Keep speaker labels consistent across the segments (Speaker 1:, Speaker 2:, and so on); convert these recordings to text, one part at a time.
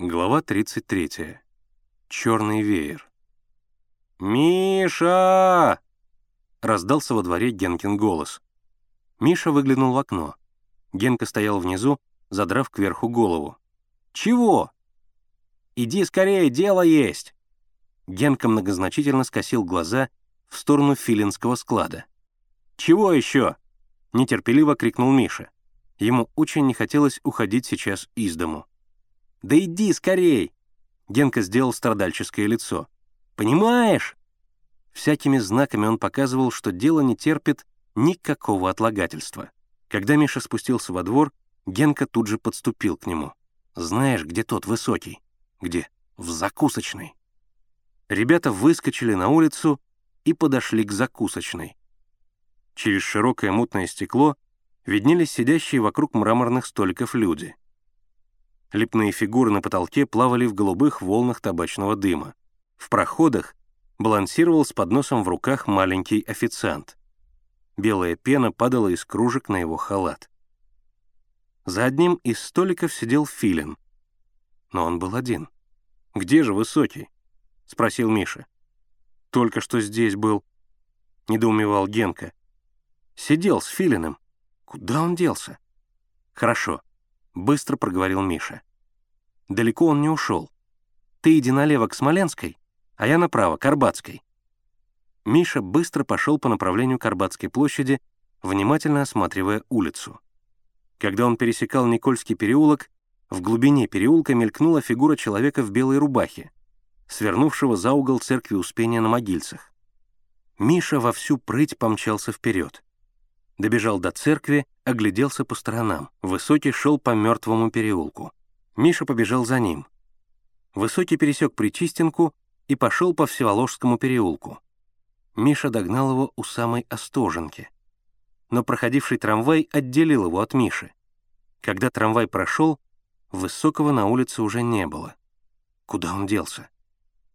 Speaker 1: Глава 33. Черный веер. «Миша!» — раздался во дворе Генкин голос. Миша выглянул в окно. Генка стоял внизу, задрав кверху голову. «Чего?» «Иди скорее, дело есть!» Генка многозначительно скосил глаза в сторону филинского склада. «Чего еще?» — нетерпеливо крикнул Миша. Ему очень не хотелось уходить сейчас из дому. «Да иди скорей!» Генка сделал страдальческое лицо. «Понимаешь?» Всякими знаками он показывал, что дело не терпит никакого отлагательства. Когда Миша спустился во двор, Генка тут же подступил к нему. «Знаешь, где тот высокий?» «Где?» «В закусочной». Ребята выскочили на улицу и подошли к закусочной. Через широкое мутное стекло виднелись сидящие вокруг мраморных столиков люди. Лепные фигуры на потолке плавали в голубых волнах табачного дыма. В проходах балансировал с подносом в руках маленький официант. Белая пена падала из кружек на его халат. За одним из столиков сидел Филин. Но он был один. «Где же Высокий?» — спросил Миша. «Только что здесь был», — недоумевал Генка. «Сидел с Филиным. Куда он делся?» «Хорошо», — быстро проговорил Миша. «Далеко он не ушел. Ты иди налево к Смоленской, а я направо, к Арбатской». Миша быстро пошел по направлению к Арбатской площади, внимательно осматривая улицу. Когда он пересекал Никольский переулок, в глубине переулка мелькнула фигура человека в белой рубахе, свернувшего за угол церкви Успения на Могильцах. Миша во всю прыть помчался вперед. Добежал до церкви, огляделся по сторонам. Высокий шел по мертвому переулку. Миша побежал за ним. Высокий пересек Причистенку и пошел по Всеволожскому переулку. Миша догнал его у самой Остоженки но проходивший трамвай отделил его от Миши. Когда трамвай прошел, Высокого на улице уже не было. Куда он делся?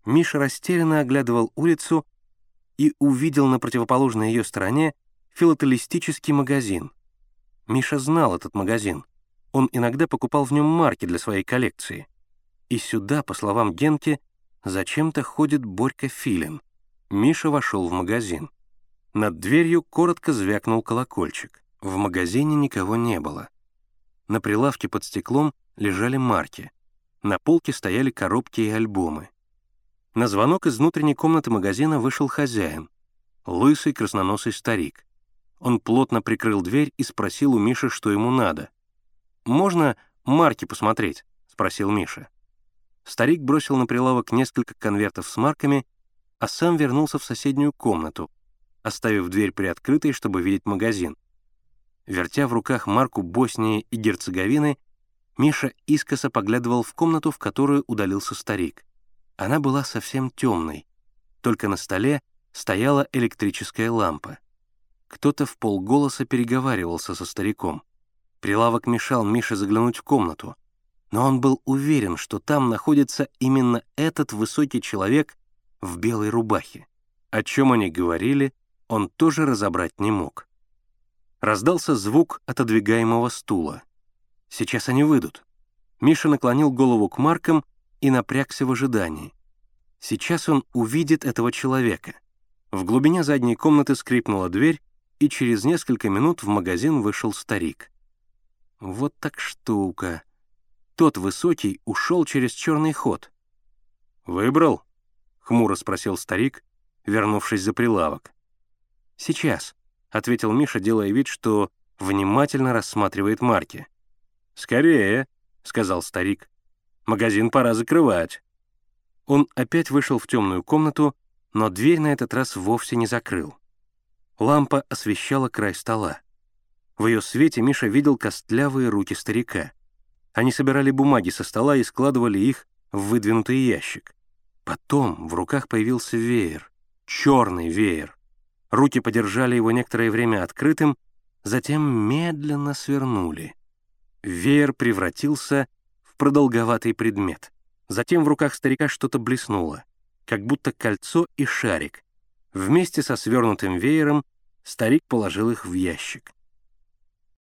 Speaker 1: Миша растерянно оглядывал улицу и увидел на противоположной ее стороне филателистический магазин. Миша знал этот магазин. Он иногда покупал в нем марки для своей коллекции. И сюда, по словам Генки, зачем-то ходит Борька Филин. Миша вошел в магазин. Над дверью коротко звякнул колокольчик. В магазине никого не было. На прилавке под стеклом лежали марки. На полке стояли коробки и альбомы. На звонок из внутренней комнаты магазина вышел хозяин. Лысый красноносый старик. Он плотно прикрыл дверь и спросил у Миши, что ему надо. «Можно марки посмотреть?» — спросил Миша. Старик бросил на прилавок несколько конвертов с марками, а сам вернулся в соседнюю комнату, оставив дверь приоткрытой, чтобы видеть магазин. Вертя в руках марку Боснии и Герцеговины, Миша искоса поглядывал в комнату, в которую удалился старик. Она была совсем темной, только на столе стояла электрическая лампа. Кто-то в полголоса переговаривался со стариком. Прилавок мешал Мише заглянуть в комнату, но он был уверен, что там находится именно этот высокий человек в белой рубахе. О чем они говорили, он тоже разобрать не мог. Раздался звук отодвигаемого стула. Сейчас они выйдут. Миша наклонил голову к маркам и напрягся в ожидании. Сейчас он увидит этого человека. В глубине задней комнаты скрипнула дверь, и через несколько минут в магазин вышел старик. Вот так штука. Тот высокий ушел через черный ход. «Выбрал?» — хмуро спросил старик, вернувшись за прилавок. «Сейчас», — ответил Миша, делая вид, что внимательно рассматривает марки. «Скорее», — сказал старик. «Магазин пора закрывать». Он опять вышел в темную комнату, но дверь на этот раз вовсе не закрыл. Лампа освещала край стола. В ее свете Миша видел костлявые руки старика. Они собирали бумаги со стола и складывали их в выдвинутый ящик. Потом в руках появился веер, черный веер. Руки подержали его некоторое время открытым, затем медленно свернули. Веер превратился в продолговатый предмет. Затем в руках старика что-то блеснуло, как будто кольцо и шарик. Вместе со свернутым веером старик положил их в ящик.